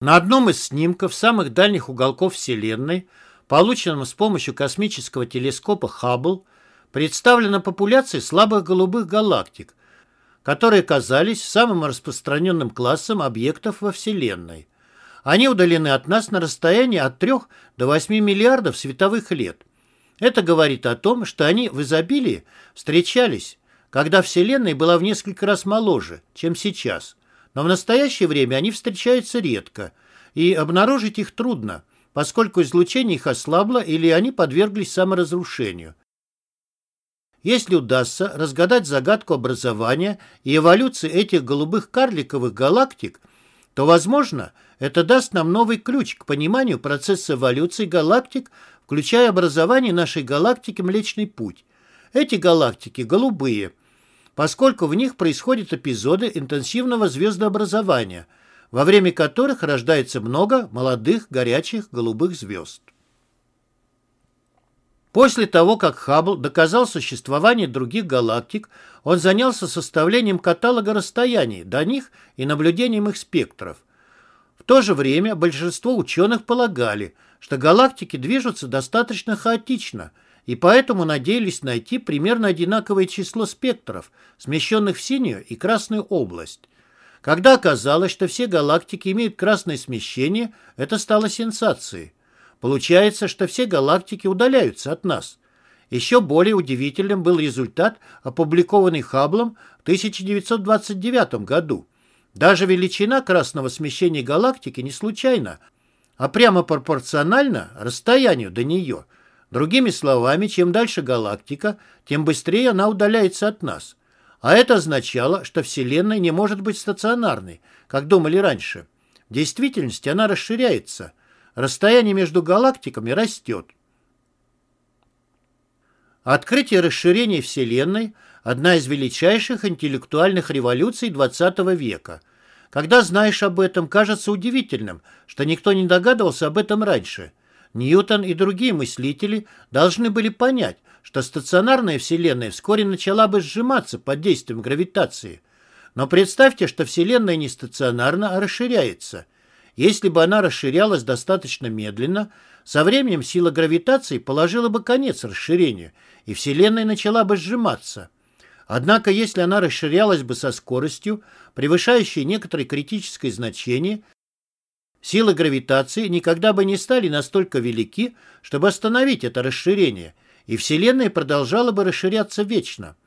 На одном из снимков самых дальних уголков Вселенной, полученном с помощью космического телескопа Хаббл, представлена популяция слабых голубых галактик, которые казались самым распространенным классом объектов во Вселенной. Они удалены от нас на расстоянии от 3 до 8 миллиардов световых лет. Это говорит о том, что они в изобилии встречались, когда Вселенная была в несколько раз моложе, чем сейчас. Но в настоящее время они встречаются редко, и обнаружить их трудно, поскольку излучение их ослабло или они подверглись саморазрушению. Если удастся разгадать загадку образования и эволюции этих голубых карликовых галактик, то, возможно, это даст нам новый ключ к пониманию процесса эволюции галактик, включая образование нашей галактики Млечный Путь. Эти галактики голубые, поскольку в них происходят эпизоды интенсивного звездообразования, во время которых рождается много молодых горячих голубых звезд. После того, как Хаббл доказал существование других галактик, он занялся составлением каталога расстояний до них и наблюдением их спектров. В то же время большинство ученых полагали, что галактики движутся достаточно хаотично, и поэтому надеялись найти примерно одинаковое число спектров, смещенных в синюю и красную область. Когда оказалось, что все галактики имеют красное смещение, это стало сенсацией. Получается, что все галактики удаляются от нас. Еще более удивительным был результат, опубликованный Хабблом в 1929 году. Даже величина красного смещения галактики не случайна, а прямо пропорциональна расстоянию до нее. Другими словами, чем дальше галактика, тем быстрее она удаляется от нас. А это означало, что Вселенная не может быть стационарной, как думали раньше. В действительности она расширяется – расстояние между галактиками растет. Открытие расширения Вселенной – одна из величайших интеллектуальных революций XX века. Когда знаешь об этом, кажется удивительным, что никто не догадывался об этом раньше. Ньютон и другие мыслители должны были понять, что стационарная Вселенная вскоре начала бы сжиматься под действием гравитации. Но представьте, что Вселенная не стационарна, а расширяется – если бы она расширялась достаточно медленно, со временем сила гравитации положила бы конец расширению, и Вселенная начала бы сжиматься. Однако, если она расширялась бы со скоростью, превышающей некоторое критическое значение, силы гравитации никогда бы не стали настолько велики, чтобы остановить это расширение, и Вселенная продолжала бы расширяться вечно –